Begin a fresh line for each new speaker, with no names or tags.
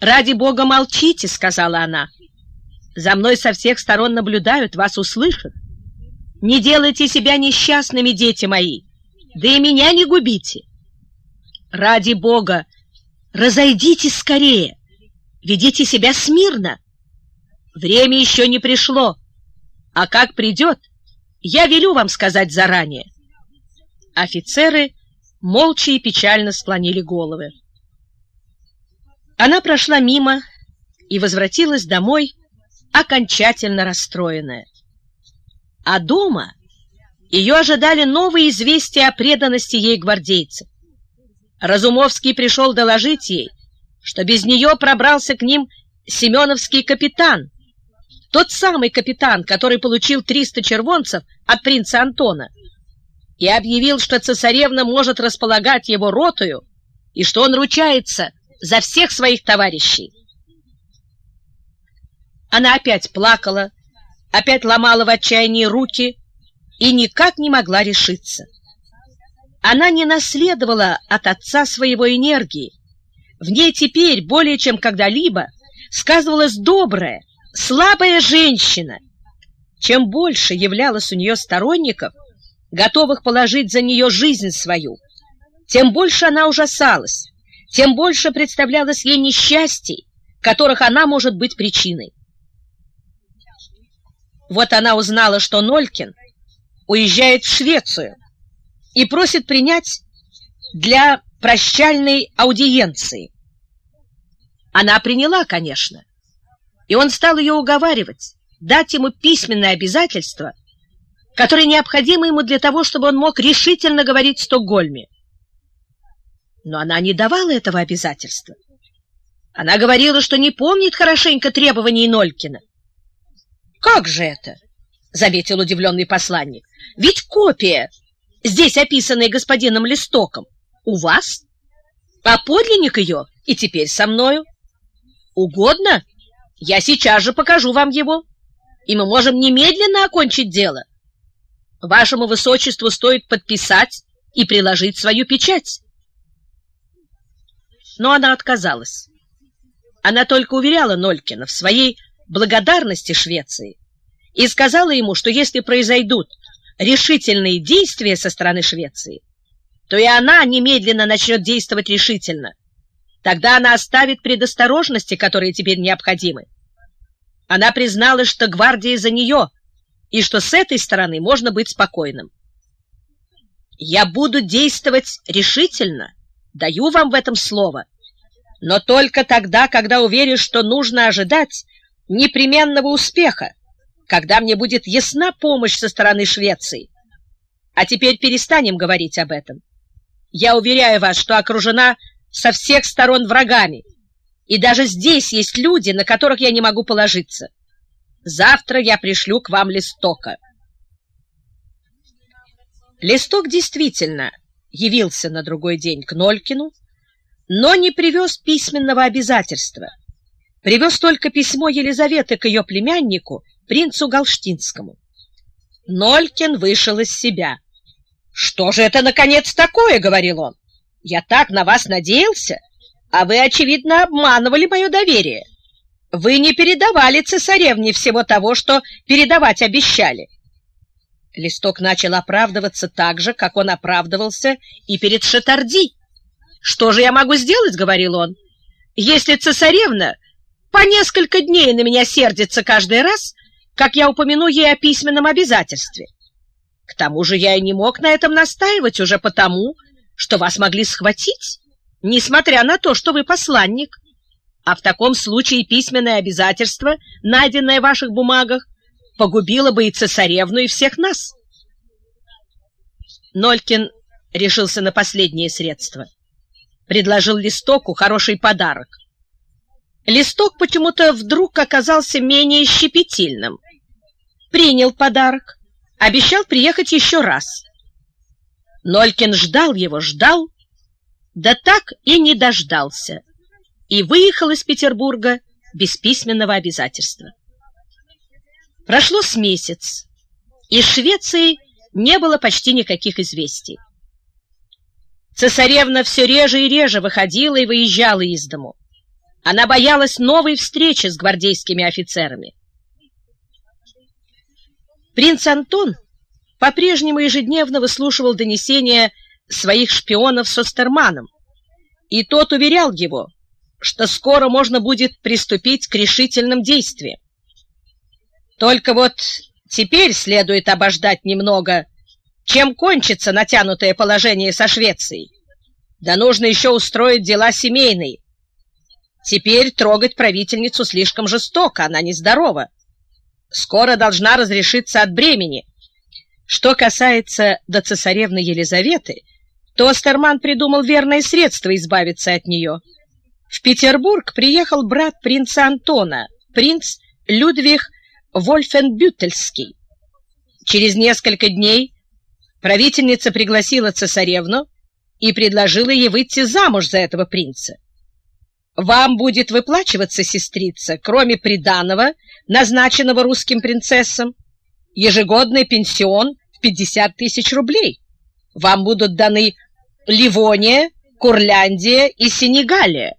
«Ради бога молчите», — сказала она. «За мной со всех сторон наблюдают, вас услышат. Не делайте себя несчастными, дети мои, да и меня не губите. Ради бога, разойдитесь скорее, ведите себя смирно. Время еще не пришло, а как придет, я велю вам сказать заранее». Офицеры молча и печально склонили головы. Она прошла мимо и возвратилась домой, окончательно расстроенная. А дома ее ожидали новые известия о преданности ей гвардейцев. Разумовский пришел доложить ей, что без нее пробрался к ним семеновский капитан, тот самый капитан, который получил 300 червонцев от принца Антона, и объявил, что цесаревна может располагать его ротою и что он ручается за всех своих товарищей. Она опять плакала, опять ломала в отчаянии руки и никак не могла решиться. Она не наследовала от отца своего энергии. В ней теперь, более чем когда-либо, сказывалась добрая, слабая женщина. Чем больше являлось у нее сторонников, готовых положить за нее жизнь свою, тем больше она ужасалась, тем больше представлялось ей несчастий, которых она может быть причиной. Вот она узнала, что Нолькин уезжает в Швецию и просит принять для прощальной аудиенции. Она приняла, конечно, и он стал ее уговаривать, дать ему письменное обязательство, которое необходимо ему для того, чтобы он мог решительно говорить в Стокгольме. Но она не давала этого обязательства. Она говорила, что не помнит хорошенько требований Нолькина. «Как же это?» — заметил удивленный посланник. «Ведь копия, здесь описанная господином Листоком, у вас, а подлинник ее и теперь со мною. Угодно? Я сейчас же покажу вам его, и мы можем немедленно окончить дело. Вашему высочеству стоит подписать и приложить свою печать». Но она отказалась. Она только уверяла Нолькина в своей благодарности Швеции и сказала ему, что если произойдут решительные действия со стороны Швеции, то и она немедленно начнет действовать решительно. Тогда она оставит предосторожности, которые теперь необходимы. Она признала, что гвардия за нее, и что с этой стороны можно быть спокойным. «Я буду действовать решительно, даю вам в этом слово, но только тогда, когда уверен, что нужно ожидать непременного успеха, когда мне будет ясна помощь со стороны Швеции. А теперь перестанем говорить об этом. Я уверяю вас, что окружена со всех сторон врагами, и даже здесь есть люди, на которых я не могу положиться. Завтра я пришлю к вам листока. Листок действительно явился на другой день к Нолькину, но не привез письменного обязательства. Привез только письмо Елизаветы к ее племяннику, принцу Галштинскому. Нолькин вышел из себя. «Что же это, наконец, такое?» — говорил он. «Я так на вас надеялся, а вы, очевидно, обманывали мое доверие. Вы не передавали цесаревне всего того, что передавать обещали». Листок начал оправдываться так же, как он оправдывался и перед Шатарди. «Что же я могу сделать?» — говорил он. «Если цесаревна по несколько дней на меня сердится каждый раз, как я упомяну ей о письменном обязательстве. К тому же я и не мог на этом настаивать уже потому, что вас могли схватить, несмотря на то, что вы посланник. А в таком случае письменное обязательство, найденное в ваших бумагах, погубило бы и цесаревну, и всех нас. Нолькин решился на последнее средство. Предложил Листоку хороший подарок. Листок почему-то вдруг оказался менее щепетильным принял подарок, обещал приехать еще раз. Нолькин ждал его, ждал, да так и не дождался, и выехал из Петербурга без письменного обязательства. Прошло с месяц, из Швеции не было почти никаких известий. Цесаревна все реже и реже выходила и выезжала из дому. Она боялась новой встречи с гвардейскими офицерами. Принц Антон по-прежнему ежедневно выслушивал донесения своих шпионов с Остерманом, и тот уверял его, что скоро можно будет приступить к решительным действиям. Только вот теперь следует обождать немного, чем кончится натянутое положение со Швецией. Да нужно еще устроить дела семейные. Теперь трогать правительницу слишком жестоко, она нездорова. Скоро должна разрешиться от бремени. Что касается до цесаревны Елизаветы, то Остерман придумал верное средство избавиться от нее. В Петербург приехал брат принца Антона, принц Людвиг Вольфенбютельский. Через несколько дней правительница пригласила цесаревну и предложила ей выйти замуж за этого принца. Вам будет выплачиваться, сестрица, кроме приданого, назначенного русским принцессам, ежегодный пенсион в 50 тысяч рублей. Вам будут даны Ливония, Курляндия и Сенегалия.